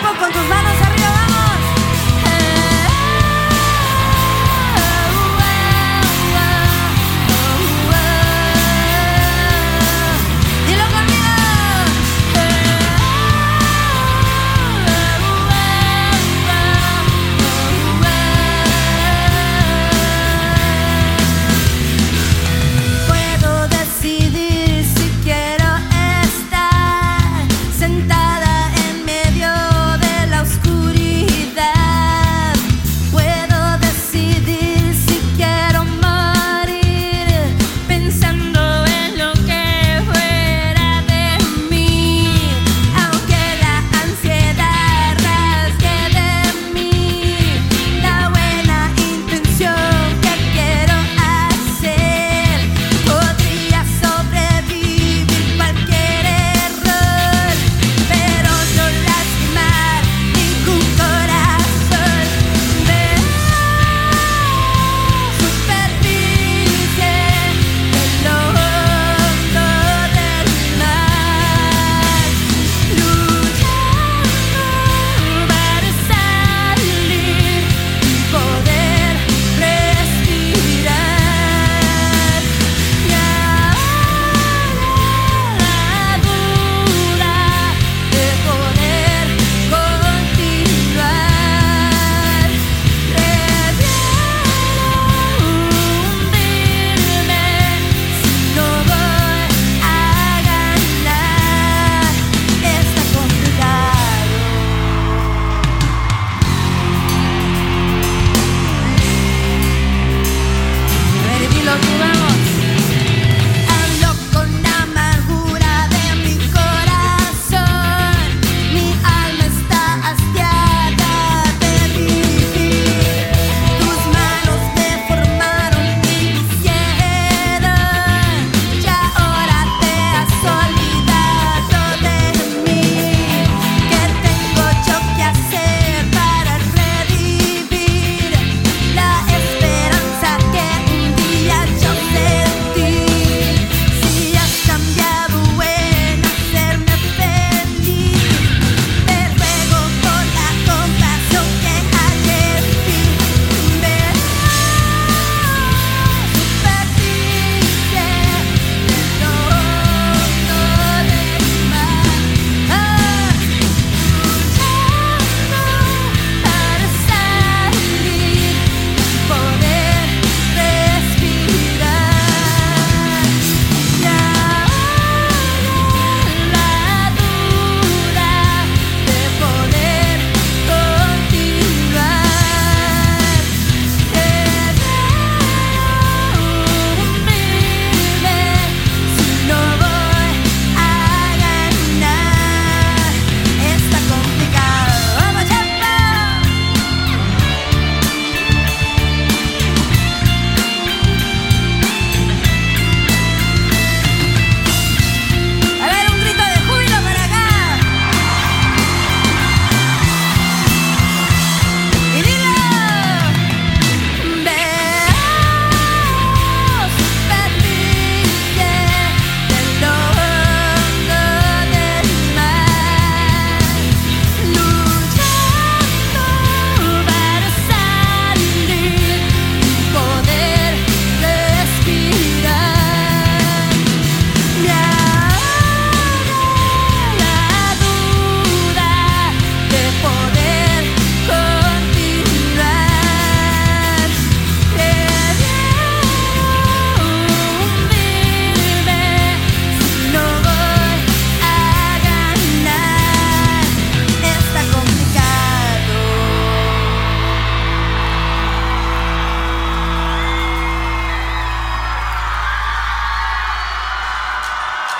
tiempo con tus manos